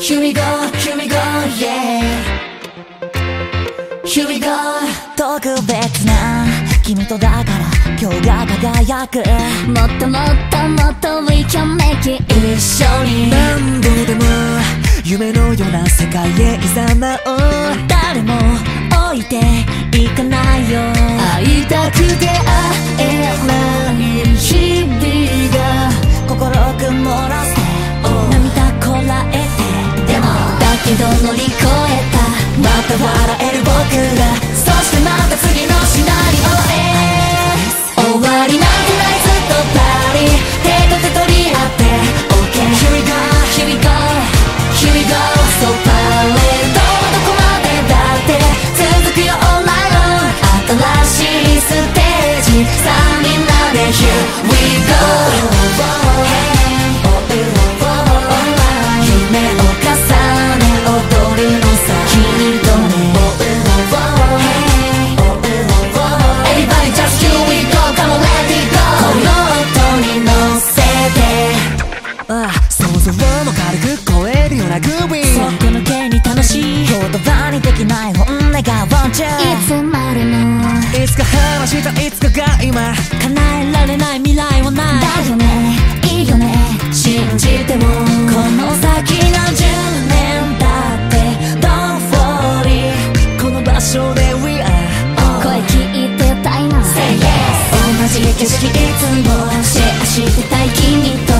Here we go, here we go, yeah. Here we go. 特別な君とだから今日が輝く。もっともっともっと We can make it 一緒に何度でも夢のような世界へいざまおう誰も置いていかないよ会いたくて会え乗り越えた。また笑える僕ら。そしてまた次のシナリオへ終わりなんてないずっとパリ。手と手取り合って。OK Here we go. Here we go. Here we go So parade どこまでだって続くよ。All night long 新しいステージ。さあみんなで Here we go あ想像も軽く超えるようなグービー。そっと抜けに楽しい言葉にできない本音がワンチャンいつまでも。いつか話したいつかが今。叶えられない未来はない。だよね。いいよね。信じても。この先何十年だって。Don't worry この場所で We are 声聞いてたいな。Say yes 同じ景色いつも。シェアしてたい君と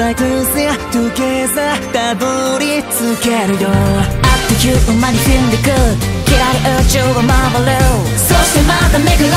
日 Fly closer together たどり着けるよ。あっという間に feel good きらり宇宙を回るそしてまためくろう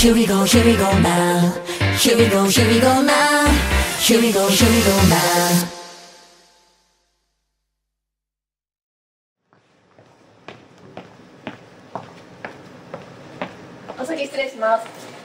Here we go here we go now Here we go here we go now Here we go here we go now お先失礼します